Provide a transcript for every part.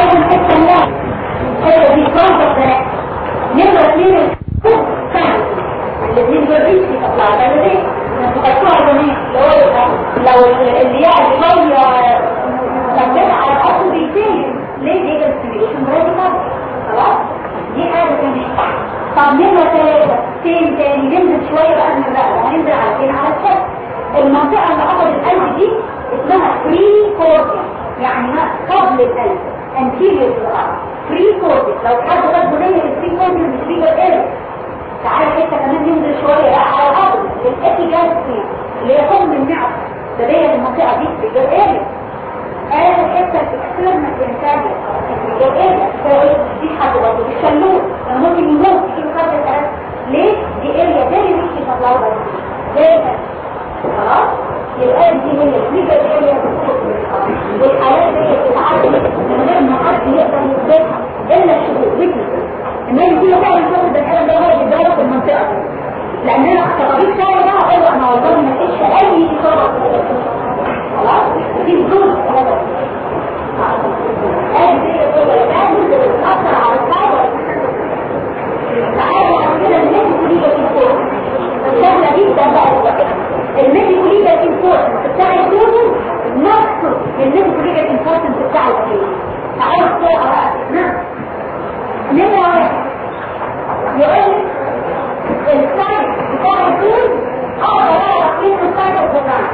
عايز الحته الناس هي دي كونتر نمرة اثنين الاثنين دول ريسي تطلع ده ليه؟ تطلع جميع لو اللي يعني شوية تنبيه على الأصل بيتين. ليه دي كونستيبيشن راديكال خلاص؟ دي حاجة تانية طب نمرة ثلاثة فين تاني ننزل شوية بقى من هننزل على فين على الشك المنطقة اللي قبل القلب دي اسمها فري كورتيا يعني ما قبل القلب anterior to the heart كورتيا لو حد خد بنية كورتيا مش فري كورتيا تعالى حتة كمان ننزل بقى على الأرض. الاتيجاستي اللي هي فم النعم ده هي المنطقة دي. في الجزائر آخر حتة الاكسترنال انتاجيه في الجزائر دي حد برضه بيشلوه ممكن يموت. يجيب خد الثلاث ليه؟ دي اريا فيري ريتش تطلعوا بس زي خلاص؟ يبقى دي هي. الفيجر اريا والحالات دي بتتعدي من غير ما حد يقدر يثبتها الا ويكنسز انما يجي بقى يشوف ده الكلام ده هو بيتدرب في المنطقة. دي لأن أنا كطبيب شارع بقى أيوه أنا والله ما فيش اي اصابه خلاص دي الصورة بتاثر على الصعبه تعالوا كده الناس دي بتفوق سهله جدا بقى الميديكو ليجال انفورسمنت تعالوا بسرعة بقى نعم يقول السايد بتاع الدول أقدر اعرف إيه السايد البروجرام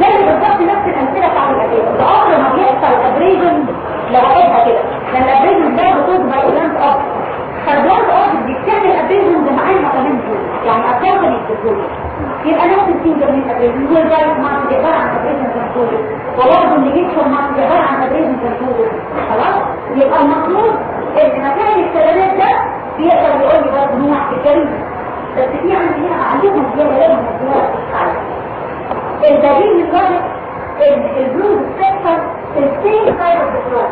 زي بالظبط نفس الامثله بتاع الابريزن بعمر ما بيحصل ابريزن لوحدها كده لأن الابريزن ده باي بلانت اوف فالبلانت اوف دي بتعمل ابريزن ده معاها كمان يعني أكتر الدول يبقى نفس السينجر من الابريزن والجايز ما بيقدر عن ابريزن كنترول وبرضه اللي جيتهم ما بيقدر عن ابريزن كنترول خلاص يبقى المطلوب ان مكان الكلمات ده بيقدر يقول لي برضه نوع في الجريمه بس في عندي هنا عليهم زياده لازم نديها الدليل ان البلوز في السيم سايد اوف ذا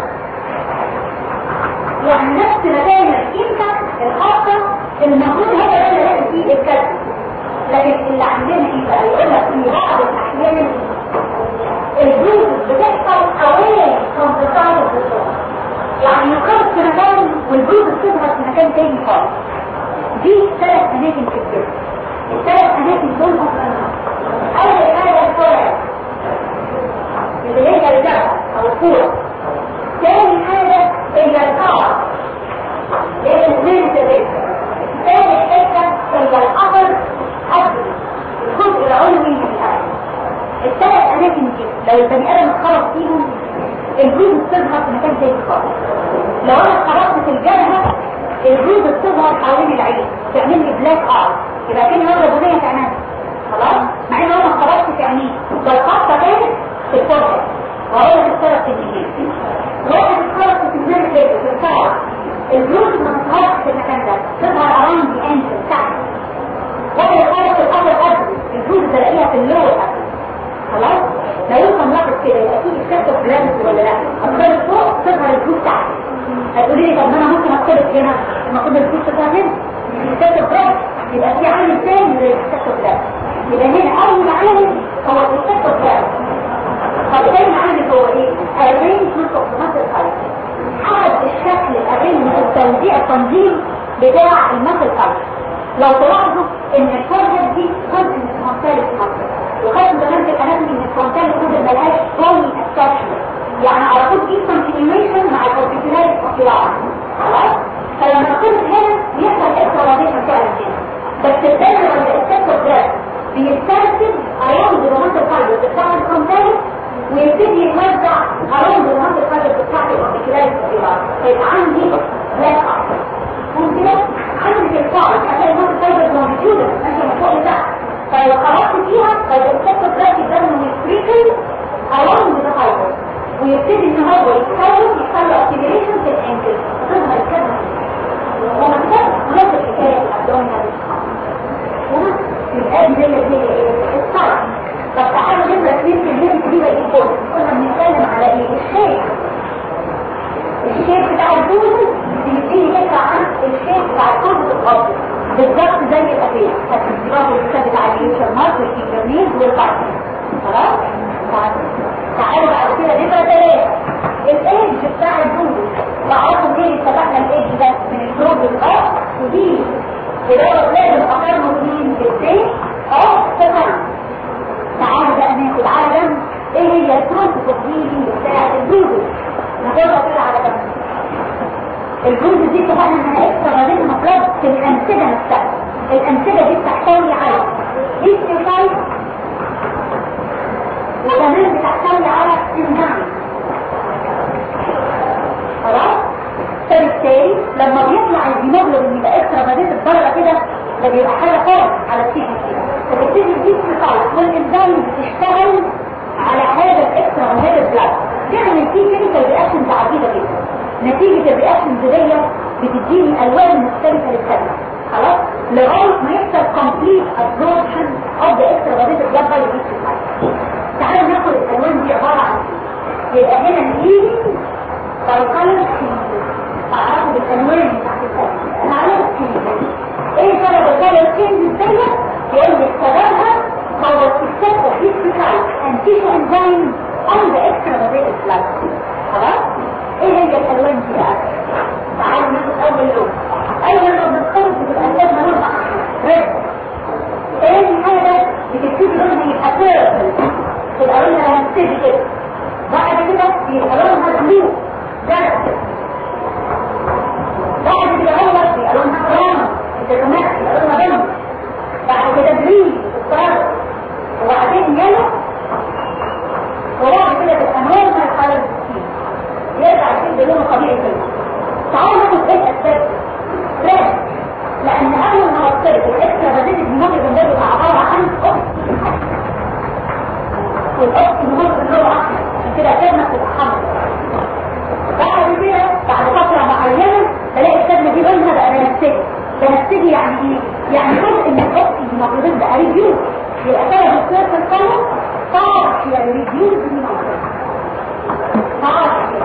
يعني نفس مكان الامكان الخاصه المفروض هو ده اللي لازم فيه الكلام لكن اللي عندنا إيه بقى يقول لك في بعض الأحيان البلوز بتحصل of the soul يعني يقرب في مكان والبلوز بتظهر في مكان تاني خالص. دي ثلاث أماكن في الجسم الثلاث أماكن دول أول حاجة الفرع. اللي هي الجبهه أو الكورة. ثاني حاجة القاع اللي هي الزين ثالث حتة هي القبر قبل الجزء العلوي من القلب الثلاث اماكن دي لو البني آدم اتخرج فيهم في مكان تاني خالص لو أنا اتخرجت في الجبهه الجلود بتظهر حوالين العين تعمل لي بلاك ار يبقى كده هو في عينها خلاص؟ مع إن أنا اتخرجت في عينيه. ده الخطه كانت في الفرجة. وهو اتخرج في الجنين واحد في الجنين في الفرع الجلود ما بتظهرش في المكان ده. تظهر اراوند دي انشل تحت واحد في الامر قبل الجلود بلاقيها في اللور خلاص؟ لا يمكن ناخد كده يبقى في اكتشاف بلانس ولا لا. اختار فوق تظهر الفلوس تحت هتقولي لي طب ما أنا ممكن اختلف هنا المفروض الفلوس تظهر هنا اكتشاف بلانس يبقى في عامل ثاني للاكتشاف بلانس يبقى هنا أول عامل هو الاكتشاف بلانس طب ثاني عامل هو إيه؟ of the muscle fiber حسب الشكل الارينج التوزيع التنظيم بتاع المسل fiber لو تلاحظوا إن الفرجة دي جزء من المنطقة المصر وخدوا زمان في الاناتومي ان الفرونتال كود ملهاش اتاتشمنت يعني على طول في كونتينيويشن مع الكورتيكولار اوكيولار خلاص؟ فلما كنت هنا بيحصل اكسترا راديشن فعلا. هنا بس الدم ولا السكر ده بيسترسل اراوند الرومانتال فايبر بتاع الفرونتال ويبتدي يتوزع اراوند الرومانتال فايبر بتاع الاوكيولار اوكيولار فيبقى عندي بلاك اب ممكن عندك القاعد عشان الرومانتال فايبر موجوده ماشيه من فوق لتحت فلو خرجت فيها فالإنسان تلاقي الدم من الفريكل along with the fiber ويبتدي ان هو يتكون يحصل له اكتيفيشن في الانكل تظهر الكلمة وما تبقى نفس الحكاية الابدومينال يبقى دي هي دي الصعب طب تعالوا نبدأ في الليل دي بقى يقول. كنا بنتكلم على إيه؟ الشيء الشيء بتاع الدوز بيبتدي يطلع عن الشيء بتاع الكرة الغلط بالظبط زي الأبيع هتبقى الكتاب بتاع اليوشر مارك والكيبرنيز والبارتنر خلاص؟ تعالوا بعد كده نبقى ثلاثة الايدج بتاع الجنود تعرفوا ليه اتفقنا الايدج ده من الجروب الأ ودي إدارة لازم أقارنه مين بالتاني أه تمام تعالوا بقى ناخد عالم إيه هي الكروس التفكيري بتاع الجنود ناخدها كده على جنب الجنود دي طبعا أنا هيكسر ما بين مطلب الأنسجة نفسها الأمثلة دي بتحتوي على دي سيفايت وكمان بتحتوي على انزيم خلاص؟ فبالتالي لما بيطلع الهيموجلوبين يبقى اكسترا فازيت بره كده ده بيبقى حاجة خالص على السيتي فبتبتدي الهيستيوسايت والانزيم بتشتغل على هذا الاكسترا فازيت بلاد تعمل فيه chemical reactions عديده جدا نتيجة ال reactions دي بتديني ألوان مختلفة للكدمة. خلاص؟ لغاية ما يحصل complete absorption of the extravasate blood by the تعالوا ناخد الالوان دي عباره عن إيه يبقى هنا color changes اعرفوا بالالوان بتاعت الكدمة color changes إيه ال color changes دي يقول لي سببها هو السكسس of histiocyte and tissue enzyme on the extravasate blood خلاص إيه هي الالوان دي بقى تعالوا ناخد اول لون اول لون بنختار بتبقى لونها لون ريد تاني حاجة بتبتدي لونها يبقى تبقى هنبتدي كده بعد كده بيبقى لونها بلو زرق بعد كده هو بيبقى لونها براون الدكمات بيبقى لونها بني بعد كده green اصفر وبعدين yellow وبعد كده تبقى normal color يرجع يكون لونه طبيعي كده تعالوا ناخد إيه الاسباب red لأن اول ما وصلت بديت الهيموجلوبين ده بيبقى عباره عن oxyhemoglobin لونه احمر عشان كده الكدمة بتبقى حمراء بعد كده بعد فتره معينه بلاقي الكدمة دي لونها بقى بنفسجي بنفسجي يعني إيه؟ يعني جزء من ال oxyhemoglobin بقى reduced يبقى سبب ال purple color partially reduced hemoglobin partially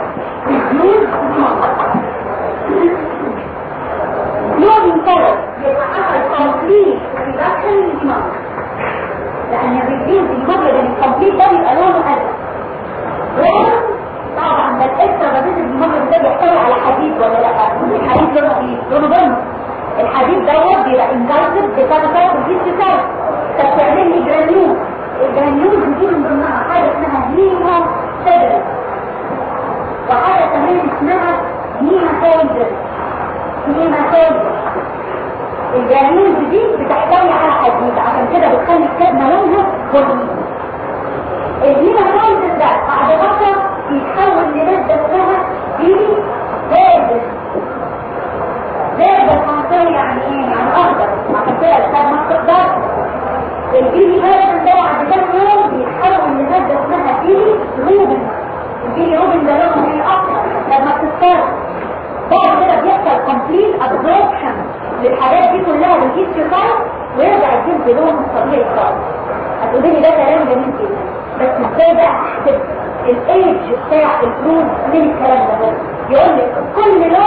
reduced hemoglobin لون color يبقى حصل complete reduction للهيموجلوبين لأن ال reduced الهيموجلوبين ال complete ده بيبقى لونه أزرق لون طبعا ده ال extravasate الهيموجلوبين ده بيحتوي على حديد ولا لأ؟ الحديد لونه إيه؟ لونه بني الحديد دوت بيبقى engulfed ب phagocyte و histiocyte فبتعمل لي granule ال granule دي من ضمنها حاجة اسمها hemosiderin وحاجة كمان اسمها hemosiderin hemosiderin ال granule دي بتحتوي على حديد. عشان كده بتخلي الكدمه لونها بني الهيما سيدرس ده بعد فترة بيتحول لماده اسمها هيما سيدرس زي الخنصري يعني إيه؟ يعني اخضر عشان كده الكتاب الجيلي بارد ده بعد كام يوم بيتحول لماده اسمها جيلي روبن. روبن ده لونه إيه؟ بعد كده بيحصل كومبليت ابزوربشن للحاجات دي كلها بال histiocyte ويرجع الجلد لونه الطبيعي خالص. هتقولي لي ده كلام جميل جدا. بس إزاي بقى ال age بتاع ال bruise من الكلام ده يقول لك كل لون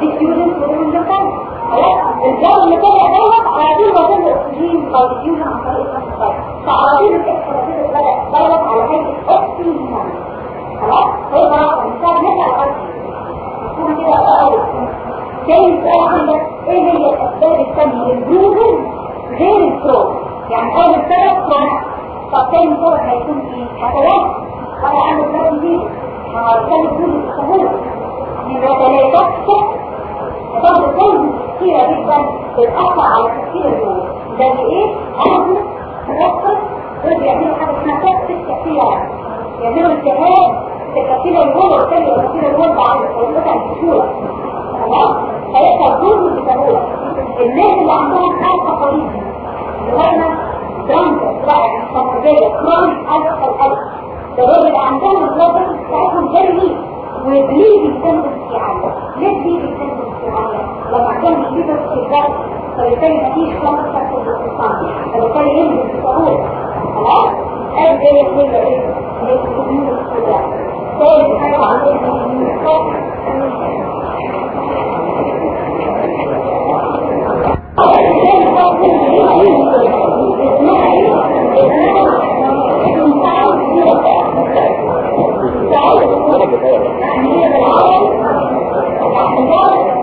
باليوجن بروتون ده خلاص الجو اللي طالع دوت على طول وصل له اكسجين أو اليوجن عن طريق النفس فعلى طول الاكسجين بدات ضربت على هيئه اكسجين خلاص هو ده الانسان مثل القلب يكون كده أقل تاني سؤال عندك إيه هي الاسباب الثانية للبروتون غير البروتون يعني اول سبب كان طب تاني سبب هيكون إيه حفلات وأنا عامل نفسي هرسل كل الصهور من رجلات تحت الدورة الجلد كثيرة جدا بتأثر على تفكير الجلد زي إيه؟ عضو مركز دول بيعملوا حاجة اسمها تكس التأثيرات يعملوا التهاب تكثير الجلد وبالتالي تكثير الجلد على قوتها بسهولة خلاص؟ فيبقى الجلد بسهولة الناس اللي عندهم حالة قريبة دراما دراما بقى الصمدية كرونيك ألف الألف ده الراجل عندهم الجلد بتاعتهم جري وبليه بيتم الاستيعاب ليه بليه بيتم لما كان الشيبر شغال فبالتالي مفيش كونتاكت في الاقتصاد فبالتالي ينزل بسهوله خلاص؟ قد إيه؟ الليلة إيه هي الكميون الصداع ثالث حاجة عندنا من الصوت Thank you.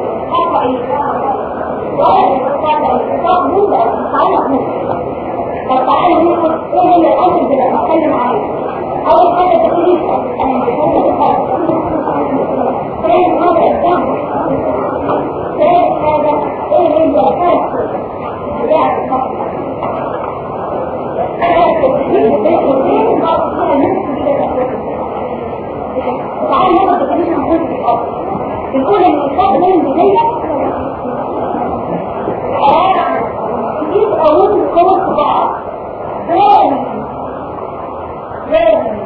طب تعالى ناخد إيه هي الاصل اللي بنتكلم عليه اول حاجة تكليف ثاني حاجة الدم ثالث حاجة إيه هي الفرق بتاع الفصل تعالى ناخد تكليف عن الاصل بنقول ان الفصل من البدايه يبقى وين خلاص بعض لازم لازم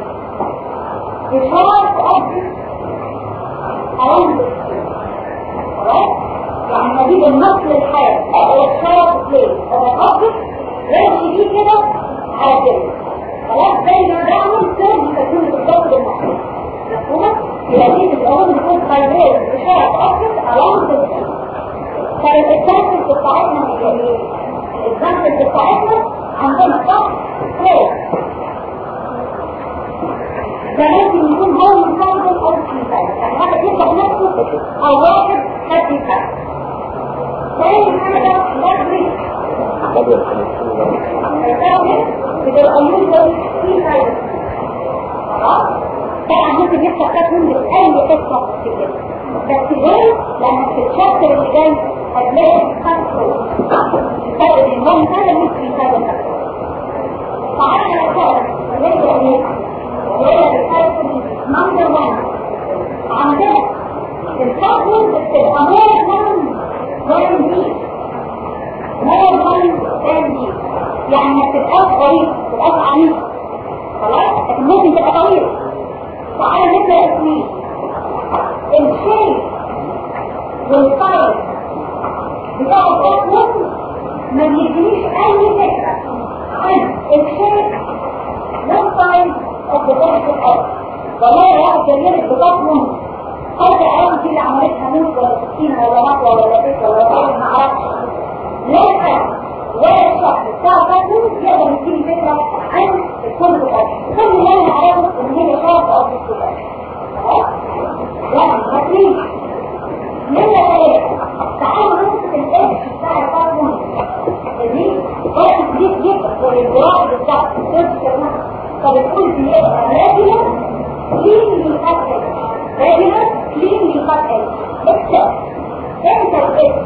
يشارك أبدا أرد خلاص يعني نجيب النص للحياة أو الشرف ليه أتقبل لازم دي كده عادل خلاص زي ما بعمل لازم تكون بالضبط بالمحيط دي الأول نكون خيرين بشرف أبدا أرد فالإكتشاف بتاعتنا هي؟ الإكزامبل بتاعتنا عندنا صح ليه؟ ده ممكن يكون هو مصابه أو مثال يعني واحد يبقى بنفسه أو واحد حد يفهم ثاني حاجة لازم بتبقى يوجد في فايدة خلاص؟ طبعا ممكن يحصل من أي قصة في كده بس ليه؟ لأن في الشابتر اللي جاي هتلاقي خمسة الفرق بين هون هذا ممكن هذا تعالى نقول نبدأ إيه؟ نبدأ بالفرق نمبر 1 عندنا الفرق بتبقى مور 1 1 دي مور 1 1 دي يعني ما تبقاش ما تبقاش عميق خلاص؟ لكن ممكن تبقى تعالى نبدأ اثنين الشيء والطيب بتاع الأطول ما بيدينيش أي فكرة عن الشيء والطيب وبتاع الأرض والله واحد جميل بتطلب حتى أعرف دي اللي عملتها موت ولا سكينة ولا مطوة ولا فكرة ولا طيب ما أعرفش لا ولا الشخص بتاع الأطول يقدر يديني فكرة عن كل أنا أعرفه إن هي شرط في الكل خلاص؟ يعني مفيش نمرة ثلاثة تعالوا نمسك الاسم بتاع الفارمون دي واحد جديد جدا. والجراح بالظبط فبتقول دي راجلة كلين للقتل راجلة كلين للقتل اكتب. انت الاسم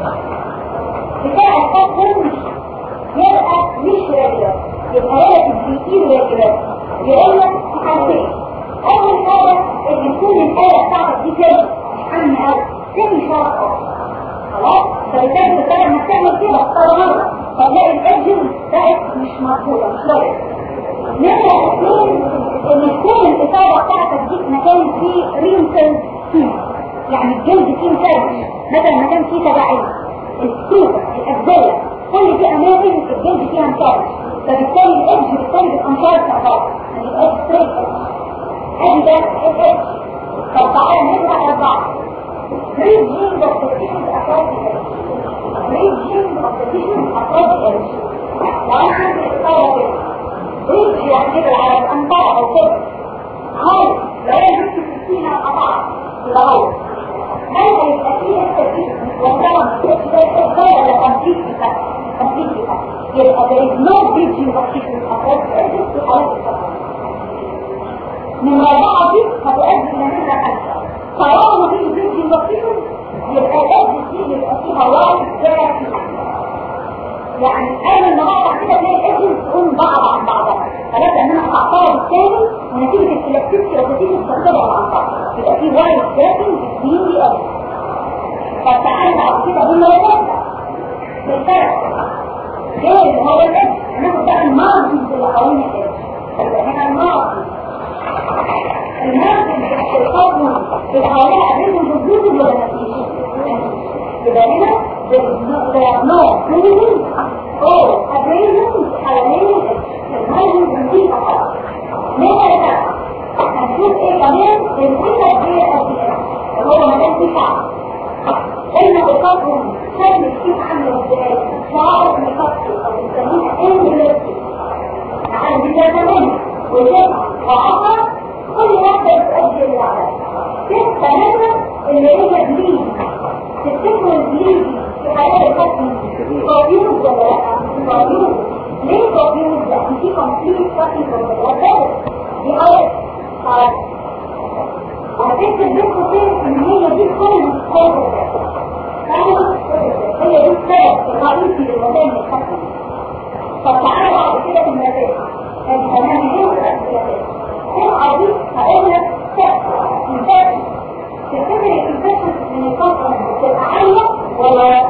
بتاع الفارمون يبقى مش راجلة بيكير راجلة يقول لك حاجتين أول حاجة إن تكون الآلة بتاعتك دي كده مش حامل قوي تاني شرط خلاص؟ فبالتالي بتبقى انك تعمل كده؟ اختار مرة فتلاقي الأجل بقت مش مقبولة مش رايح نمرة اثنين إن تكون الإصابة بتاعتك دي مكان فيه رينسل يعني الجلد فيه مسرش مثلا مكان فيه تبعية. السوق الأجزية كل دي أماكن الجلد فيها مسرش فبالتالي الإدج بالتالي بيبقى مشاركة خالص ما يبقاش ستريت ادي ده الإدج طب تعالى genes of the tissues across the edge. Read genes of the tissues across the edge. وعشان الإصابة كده. Read يعني على الأنطاع أو كده. هاي لو أنا جبت سكينة قطعت يبقى هو. هل هيبقى فيه التسجيل وطبعا التسجيل ده يتغير ولا complete effect؟ Effect. يبقى there is no في حالة الصفر. من دي هتؤدي إلى نتيجة خمسة. طالما مفيش بنتي بسيطة يبقى الأجل دي يبقى فيها واحد ثلاثة يعني ما بقطع كده تلاقي الأجل تقوم بعض عن بعضها خلاص أنا قطعتها بالتالي ونتيجة الكلاكتيك وتتيجة تستخدمها عن بعض يبقى في واحد ثلاثة بتبين دي أجل طب تعالى كده قلنا بالفرق غير هو الأجل هناخد بقى الماضي اللي حوالين الأجل يبقى هنا الماضي الماضي الحكم الحوالي بينهم بالجزء ولا مفيش يبقى هنا no reason or abrasion حوالين الماضي بالجزء فقط ليه هنشوف إيه كمان الفكرة دي هو مكان فيه شعب قلنا بقصهم شكل الكيف عامله إزاي شعار مكسر أو بنسميها انجلسي عندي ده كمان وشبه وعصر كل واحدة بتؤدي للعمل ستة منها اللي هي بليد تفتكروا البليدي في حياة الحكم كونفيوز ولا لا؟ كونفيوز ليه كونفيوز؟ لأن في كومبليت فاكينج ولا دي طيب وهتكتب بينكم فين ان هي دي كل الصور هي دي السبب الرئيسي للولاية من الحكم طب تعالى بعد كده في الأمام إيه والأساسيات القضية هقول لك مثال تفتكر الانفكشن من الفترة بتبقى عالية ولا؟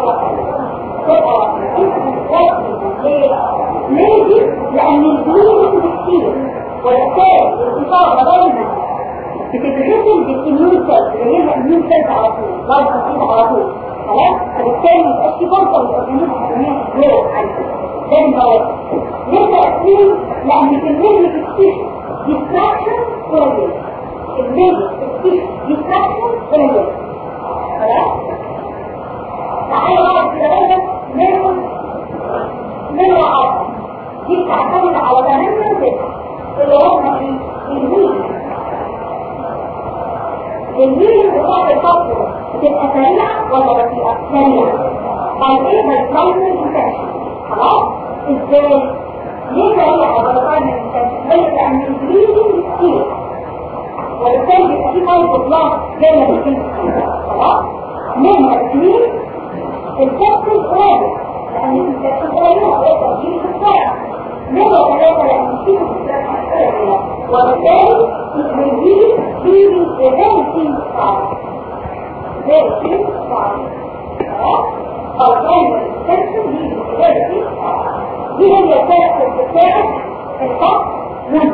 تبقى ليه؟ دي؟ لأن الجنين كتير وبالتالي الإصابة دايما بتتغسل بالإميون سيلز اللي هي الإميون سيلز على طول كده على طول خلاص؟ فبالتالي يبقى في فرصة للأورجانيزم إن هي ليه تأثير؟ لأن في الرجل بتكتشف ديستراكشن قليل الرجل بتكتشف ديستراكشن قليل خلاص؟ تعالى بعد كده بقى ناخد من العصر دي بتعتمد على 8 و9 اللي هم؟ الويل الويل بتاعت الفصل بتبقى سريعة ولا بطيئة؟ سريعة طيب إيه ده البرايمري انفكشن خلاص؟ إزاي؟ ليه سريعة ولا برايمري انفكشن؟ ليه؟ لأن البريدنج كتير وبالتالي بيبقى في فايت بلاك جاية من خلاص؟ منها اثنين الكابتن قريب لأن الكابتن قريب هو تأجيل في السرعة مرة ثلاثة لأن السرعة وبالتالي فيه very thin style very دي very thin style دي هي الكابتن بتاعت الخط من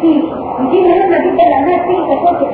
فيه ودي مهمة جدا لأنها فيه تكون في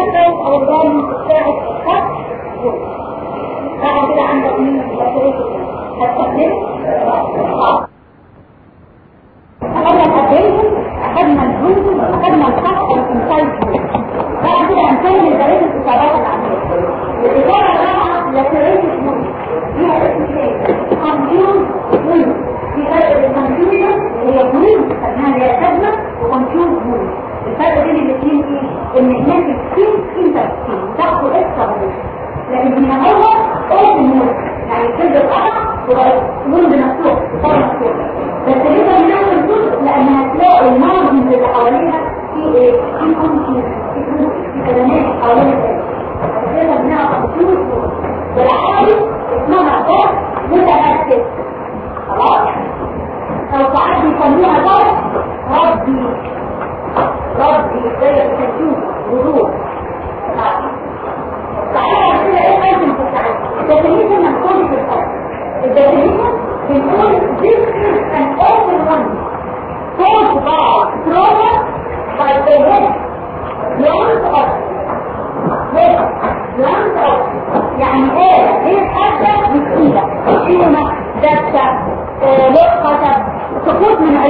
الكوكب أو الرمل بتاعه الخط بعد كده عندك منه البطيخ التقليد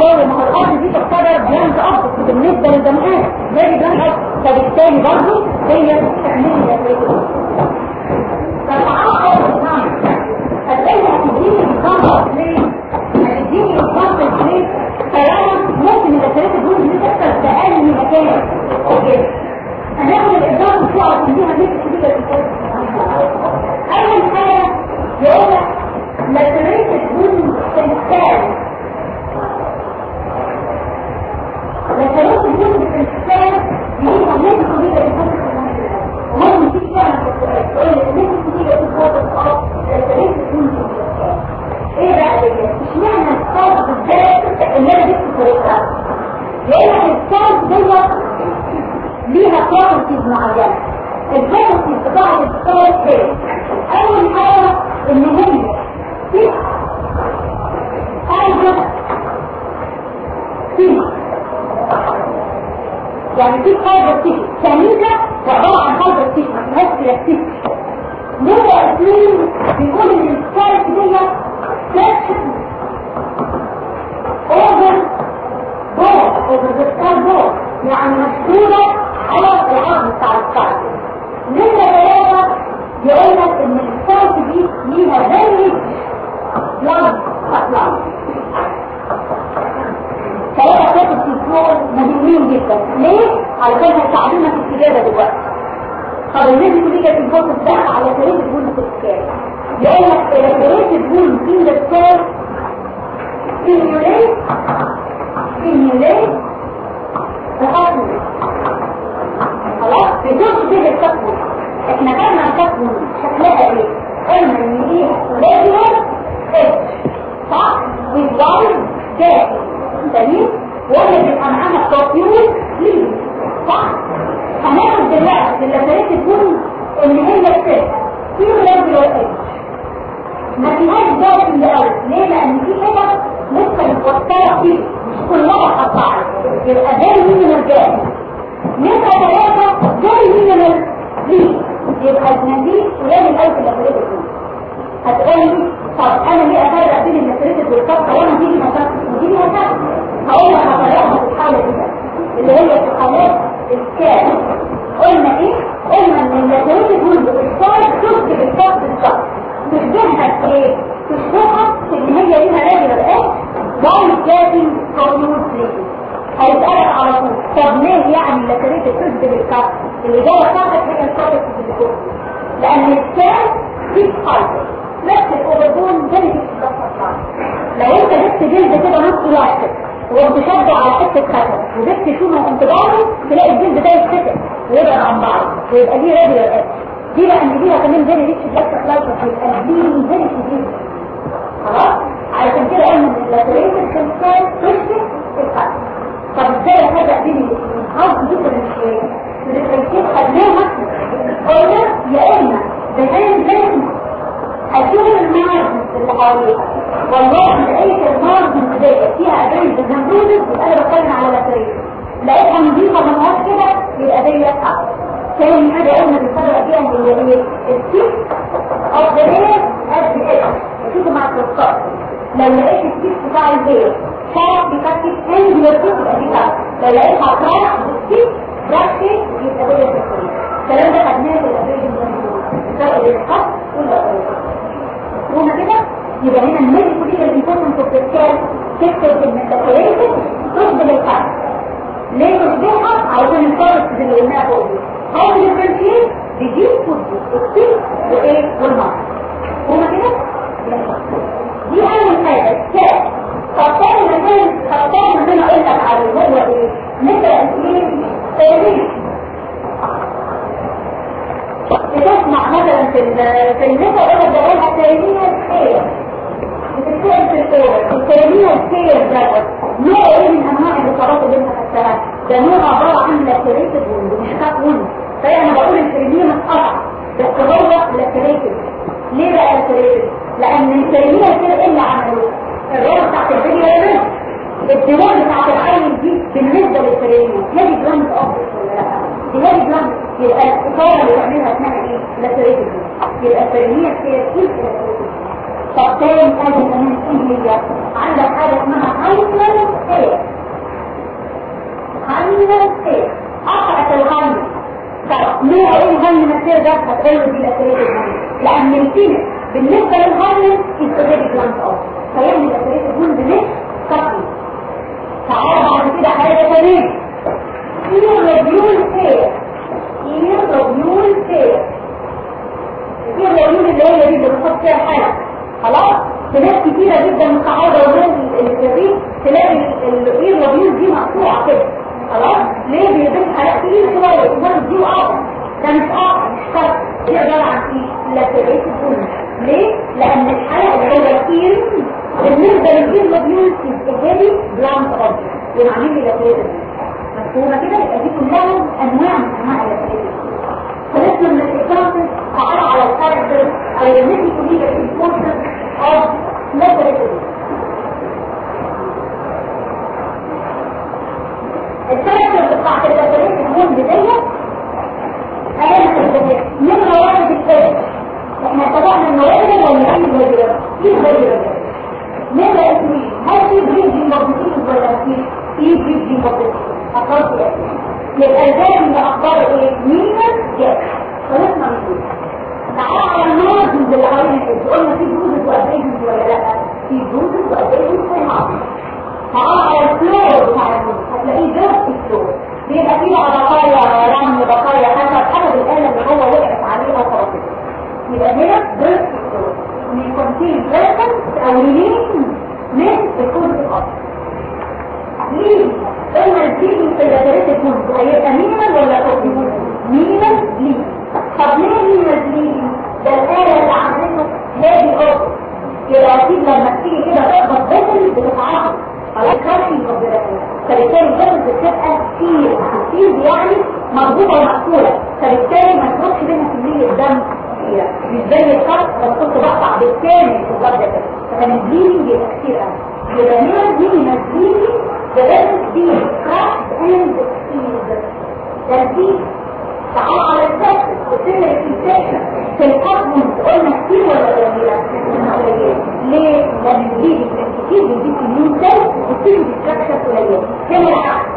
تاني ما هو الأرض دي تختبر جراند أكتر بالنسبة للجمعية زي جراند اب فبالتالي برضه هي تحميل الإجابة دلوقتي طب الناس النيجاتيف نيجاتيف الفرصة بتاعها على كريت بولز سكان يقول لك كريت بولز ان ذا سيميوليت سيميوليت تقاتل خلاص؟ بدون كده التكوين إحنا كان مع التكوين شكلها إيه؟ قلنا إن إيه لازم اتش صح؟ والواي ده تمام؟ ولا معانا التكوين ليه؟ صح؟ هناخد دلوقتي اللاتريت تكون ان هي السيل في غير دلوقتي. ما فيهاش دور في قوي ليه؟ لأن في حتت ممكن متوترة فيه مش كلها قطعت يبقى جاي من الجاي نبقى ثلاثة جاي من الريق يبقى النتيجه قليل قوي في اللاتريت تكون هتقولي طب أنا ليه أفرق بين اللاتريت والكبه وأنا تيجي مسافه وتيجي مسافه هقول لك على الحاله دي اللي هي الحالات قلنا إيه؟ قلنا إن اللاتويد جزء الصاد جزء بالصاد بالصاد تشبهها إيه؟ تشبهها إن هي ليها راجل إيه وايت كاتنج كورنوز ليه هيسألك على طول. طب ليه يعني اللاتويد جزء اللي جوه صحت هي الصاد بالصاد لأن الكاس في صاد نفس الاوفردون ده اللي لو أنت جبت جلد كده نص واحد. وانت شده على حتة خشب وجبت شومه وانت ضارب تلاقي الجلد ده يتفتح ويبعد عن بعض. ويبقى ليه راديو دي لأن دي كمان فيري ريتش بلاك لايتر هيبقى دي فيري شديد خلاص؟ علشان كده قلنا ان اللاتريتد كان تشبه طب إزاي بين الاثنين عاوز ديفرنشيت الديفرنشيت خدناها قلنا يا إما بهان زي هتشوف المارجن اللي حواليها والله لقيت المارجن دي فيها ادريس بالهندوزز يبقى أنا بتكلم على لاتريتد لقيتها نظيفة من ورا كده يبقى دي صح تاني حاجة قلنا بنفرق فيها ان هي السيك أو إيه قد إيه؟ شوفوا مع الكروسكوب لو لقيت السيك بتاع البيت شارك بكتب يبقى دي كده لو لقيتها طالع بالسيك براكتس يبقى دي الكلام ده خدناه في الابريد الفرق بين الخط والابريد مفهومه كده يبقى هنا الميديكال دي الامبورتنت اوف تكتب ان الدكتوريشن تقبل الخط ليه تشبهها علشان الفرق اللي قلناها فوق دي هاو ديفرنشيت بيجيب فود السيك وايه والمرض مفهومه كده دي اول حاجة الكال فالطالب مكان فالطالب اللي أنا قلت لك عليه هو إيه نبدا إيه بتسمع مثلا في في النساء أقول ده قولها تاريخ خير بتتسال في الأول التاريخ خير دوت نوع إيه من أنواع الاصابات اللي انت خدتها ده نوع عبارة عن لاكريتد وند مش كات وند فانا بقول التاريخ اتقطع بس هو لاكريتد ليه بقى لاكريتد لأن التاريخ كده إيه اللي عملوه الروح بتاعت الفيديو الدماغ بتاعت العين دي بالنسبة للفريقين هذه جراند اوبجكت ولا لأ؟ هذه جراند يبقى الإطارة اللي بيعملها اسمها إيه؟ لاتريتد يبقى الفريقين هي كيف طب تاني حاجة كمان إيه هي؟ عندك حاجة اسمها هايمن إيه هايمن إيه قطعة الهايمن طب ليه إيه الهايمن إيه ده؟ هتقول دي لاتريتد لأن الفينس بالنسبة للهايمن يبقى جراند اوبجكت فيعمل لاتريتد وند مش كفي تعالى بعد كده حاجة تانية إيه إيه الربيول خير إيه الربيول اللي هي دي اللي بنحط فيها حاجة خلاص في كتيرة جدا متعودة ومن الكريم تلاقي الايه الربيول دي مقطوعة كده خلاص ليه بيضيف حاجات كتير شوية وبرضه دي وقع ده مش قطع مش شرط دي عبارة عن إيه؟ لاتريت كله ليه؟ لأن الحلقة هو كتير بالنسبة مبيول استجابي بلانت أوبجكت ومعنين لي لاتريت مفهومة كده؟ يبقى دي كلها أنواع من أنواع اللاتريت فلسنا من الإكزامبل تعالى على الكاركتر أو يمني كلية الإمبورتنس أوف لاتريت الكاركتر بتاعت اللاتريت هون بداية أيام البداية نمرة واحد الكاركتر إحنا إنه إيه ولا إيه الهجرة إيه الهجرة. نمرة اثنين هل في بريدجنج اوبجيكتيف ولا في في اوبجيكتيف أخبار إيه يبقى إزاي من أخبار إيه؟ مينر جاك خلصنا من دول تعالى على اللي حوالين كده قلنا في جوزز وابريجنز ولا لا في وابريجنز في المارجنز تعالى على الفلور بتاع الجوز هتلاقيه جوز في الفلور. بيبقى فيه بقايا رمل بقايا حسب حسب الآلة اللي هو وقعت عليها وخلاص يبقى هنا بيرث من كونتين بيرث أو ريلين من الكود الاصل ليه؟ قلنا الفيلم في الادارات الكود هيبقى مينيمال ولا كونتين مينيمال ليه؟ طب ليه مينيمال ليه؟ ده الآلة اللي عملته هادي اوبر يبقى أكيد لما تيجي كده تخبط بيتل بتتعرض خلاص كارتي ربنا فبالتالي الجبل بتبقى كتير كتير يعني مربوطه ومقفوله فبالتالي ما تروحش بينها كميه دم كتيرة مش زي الخط بس كنت بقطع بالكامل في الضرب ده. فكان البليدنج يبقى كتير قوي يبقى دي من البليدنج ده لازم دي كراش اند سبيد ترتيب تعال على السكس وسن الانفكشن في الحكم قلنا كتير ولا قليلة؟ ليه؟ لأن البليدنج كتير بيجيب الميون سيل وسن الستراكشر قليلة. هنا العكس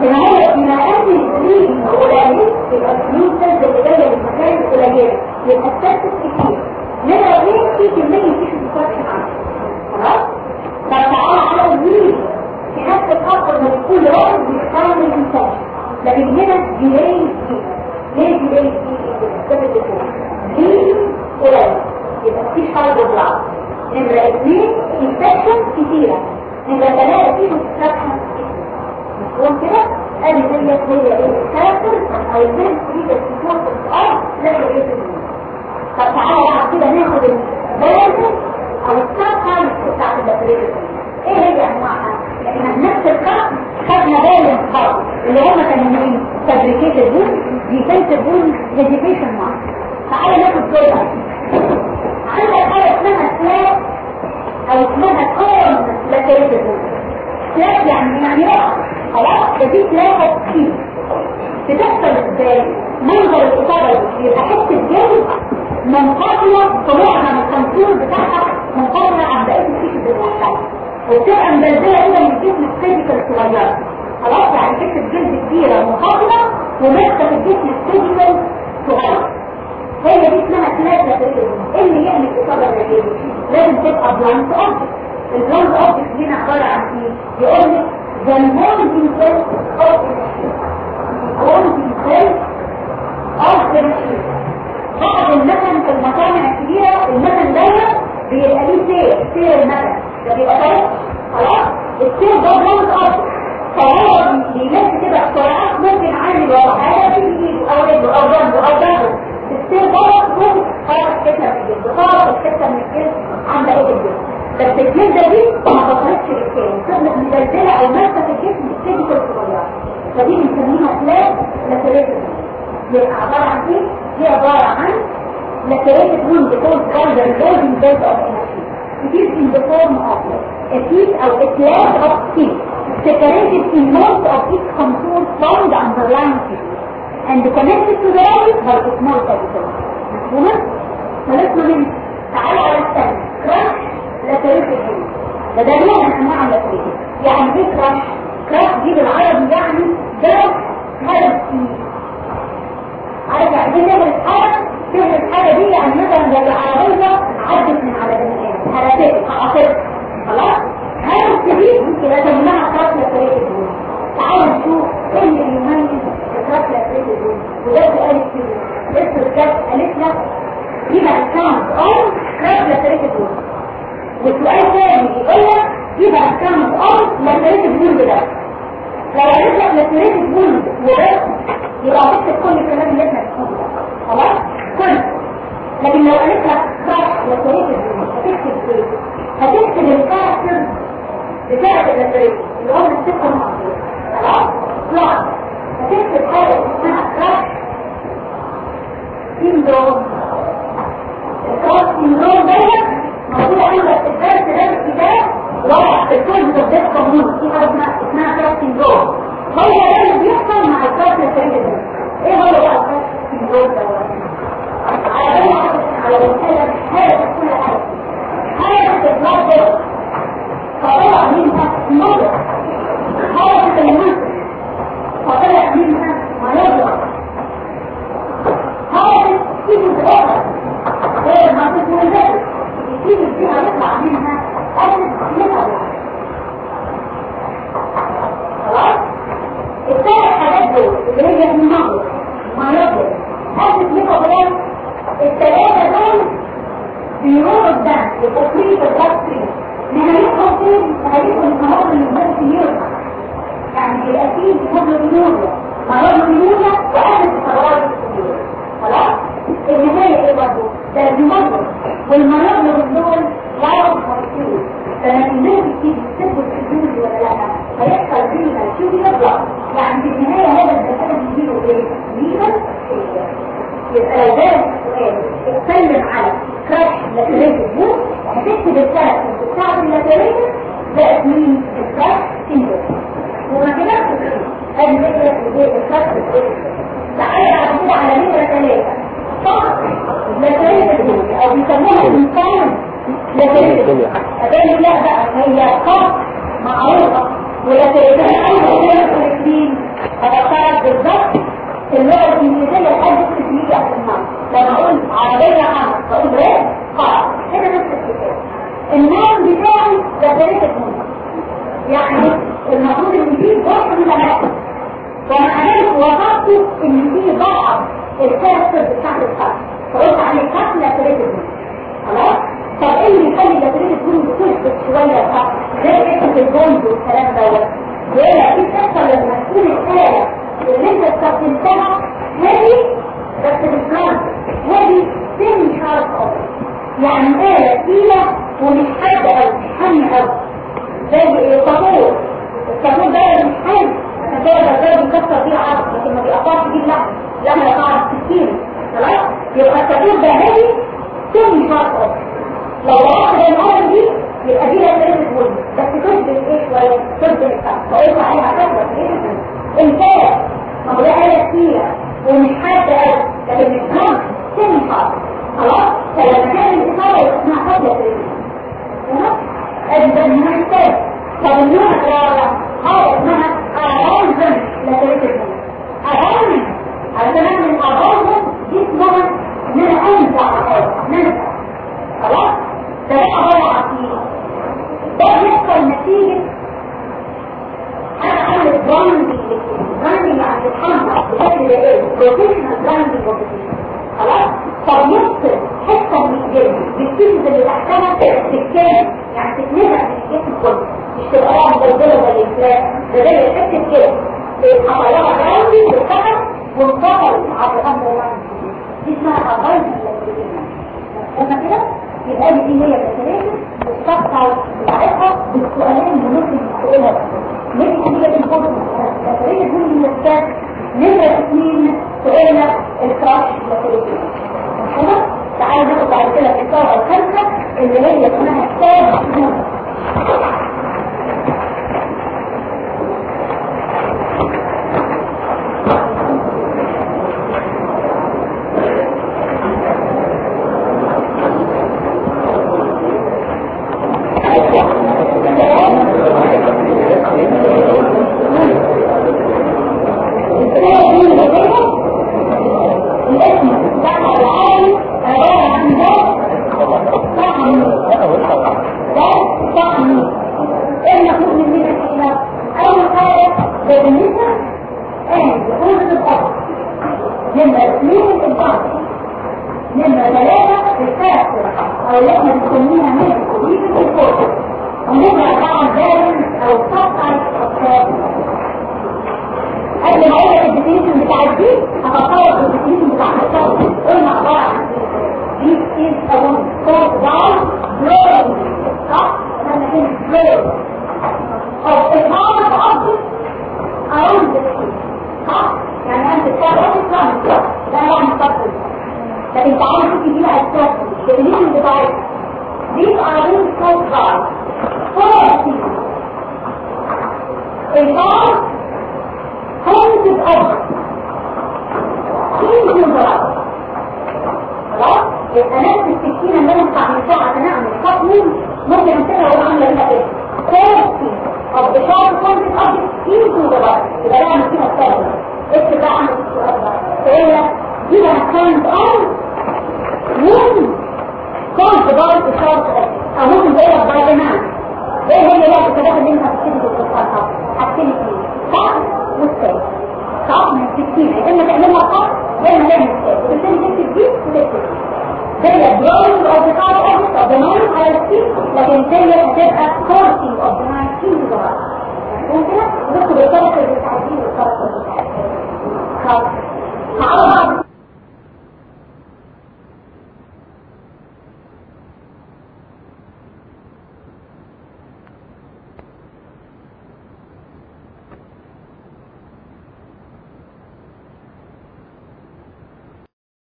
هنا هي بما ان البليدنج قليل يبقى الميون سيلز اللي جاية من المكان قليله يبقى السكس كتير نمرة اثنين في كمية تيشو ديستراكشن عنه خلاص؟ طب تعالى على البليدنج في نفس الخط لما بيكون رائد بيستعمل الانسان لكن هنا ديلي ليه ديلي دي دي قليل يبقى مفيش حاجة بلعب نمرة اثنين انفكشن كتيرة نمرة ثلاثة فيه مستقبل مفهوم كده؟ ادي هي هي إيه؟ دي السيكون في الأرض لا إيه طب تعالى كده ناخد البالانس أو السبب بتاعت البكتيريا إيه هي انواعها؟ إحنا نفس الخط خدنا بالانس برضه اللي هم كانوا مين؟ فابريكيتد بون ديفنسيف بون هيديكيشن مارك تعالى ناخد دول عندك حاجة اسمها سلاك أو اسمها كورن لاتريتد بون سلاك يعني يعني وقع خلاص دي سلاكه كتير. بتحصل إزاي؟ منظر الإصابة يبقى حتة جلد منفصله طلوعها من الكنتور بتاعها منفصله عن بقيه الكيس بالوحده وبتبقى مبلبله كده من الجسم الفيزيكال صغيرة. خلاص يعني حتة جلد كبيرة منفصله وماسكه في الجسم الفيزيكال صغير. هي دي اسمها ثلاثة إيه اللي يعمل إصابة زي لازم تبقى بلانت اوبجكت البلانت اوبجكت هنا عبارة عن إيه؟ يقول لك the moving belt of moving belt of the machine بعض المكن في المصانع الكبيرة المكن ده بيبقى ليه سير سير المكن ده بيبقى طريق خلاص؟ السير ده blunt object فهو بيلف كده بسرعات ممكن عامل ورا حاجة في ايده أو رجله أو جنبه أو جنبه السير بره تكون خرج حتة من الجلد خرج حتة من الجلد عند إيه الجلد بس الجلده دي ما بطلتش للكائن فضلت مدلدله أو ماسكة في الجسم السيديكال الصغيرة. فدي بنسميها فلاش لاتريتد يبقى عبارة عن إيه؟ هي عبارة عن لاتريتد وند كولد كولد ريزولفنج بيز اوف انرجي form of a piece or a class of skin separated in most of its from the underlying tissue and connected to the body by small capital. مفهومة؟ فلسنا من تعالوا على الثاني crushed lacerated ده ده نوع من ال lacerated يعني إيه crush؟ crush دي بالعربي يعني ده هرس فيه عارف يعني إيه نعمل حاجة؟ تعمل الحاجة دي يعني مثلا زي العربية عدت من على بني آدم هرسته هقطته خلاص؟ هرس دي يبقى سميناها crushed lacerated تعالوا نشوف إيه اللي يميز ال crushed lacerated وده سؤال كتير لسه الكاس قالت لك يبقى account on crushed lacerated والسؤال تاني يقول لك يبقى account on lacerated wound ده لو قالت لك lacerated wound وبس يبقى هتكتب كل الكلام اللي إحنا بنقوله خلاص كل لكن لو قالت لك crushed lacerated wound هتكتب إيه؟ هتكتب ال character بتاعت ال lacerated اللي هم الست المصرية خلاص؟ لا هتكتب حاجة اسمها crush syndrome ال crush syndrome ده موجود عندك في الدرس ده الكتاب ورا في الكود بتدرس قانون في حاجة اسمها اسمها crush syndrome هو ده اللي بيحصل مع ال crushed lacerated إيه هو بقى ال crush syndrome ده على اي على المسألة حاجة كل حاجة حاجة تتلاقى فطلع منها نظر حاجة تتلاقى فطلع منها منظر حاجة تيجي بأخرى غير ما تكون ذلك تيجي فيها يطلع منها أجل يطلع خلاص الثلاث حاجات دول اللي هي النظر منظر أجل يطلع الثلاثة دول بيروحوا الدم البلاد فري نهايتهم فين؟ نهايتهم المرض اللي يرجع يعني فيه هيموجلوبينوريا هيموجلوبينوريا بثورات السجود خلاص النهاية إيه برضه ده المرض والمرض دول لايف مولكيول فلما الناس بتيجي تسبب السجود ولا لا هيحصل فيها الشوبيا بلاد يعني في النهاية هذا الدكتور بيجيله إيه؟ ليفر يبقى لو جالك سؤال اتكلم على كراش لاتريتد بوك هتكتب الثلاث بتاعت اللاتريتد ده مين الكراش سيندروم وما كده ادي فكره إيه؟ الكراش تعالى بعد كده على نمره ثلاثة. صح لاتريتد بوك أو بيسموها انسان لكن أذلك لا بقى هي قط معروفة ولكن أيضا كده كولكتين هتختار بالضبط اللغة الإنجليزية لحد التسمية في المعنى لما أقول عربية حمد بقول ريد قاع كده نفس الكتاب النوم بتاعي ده ثلاثة نوم يعني المفروض إن دي ضعف من الأكل وأنا عارف وضعته إن دي ضعف الكاركتر بتاع القلب فقلت عن القتلة ثلاثة نوم ال wound والكلام دوت. يقول أكيد تحصل لما تكون الاله اللي انت استخدمتها هذه بس بالظبط هذه semi sharp يعني آلة تقيلة ومش حادة أو مش أو. زي الساطور. الساطور ده مش حامي الساطور ده بيكسر فيه عضم لكن ما بيقطعش فيه اللحم. لما يقطع 60 خلاص؟ يبقى الساطور ده هادي semi sharp لو وقعت زي الأرض دي يبقى دي لا تريد تقول بس تثبت إيه شوية تثبت فقلت عليها كسر انتاج ما هو ده آلة تقيلة ومش حادة أوي لكن حامي سن شارب خلاص فلما كان الإصابة يبقى اسمها قبل تريد أجل من الثالث طب النوع الرابع هذا اسمها أراوزن لا تريد المنى أراوزن علشان أعمل أراوزن دي اسمها إن أنا أنزع حاجة ننزع خلاص؟ ده عبارة عن إيه؟ ده بيحصل نتيجة. أنا أعمل براندنج براندنج يعني بتحمل بشكل دائري بروفيشنال براندنج خلاص؟ يفصل حتة من الجسم بالسيز اللي تحتها تتكامل يعني تتنزع من الجسم كله مش تبقى واحد مدلدله زي الفلاس ده زي حتة كده لها راوندي بالسحر وانفصل عبر أمر دي اسمها ابايز لما كده؟ يبقى دي هي الاسئله والصفحه بتاعتها بالسؤالين اللي ممكن تسالها ليه هي الفرصه الاسئله دي من الكراش لكوليكين خلاص تعالوا ناخد بعد كده في الصورة الخامسة اللي هي اسمها كتاب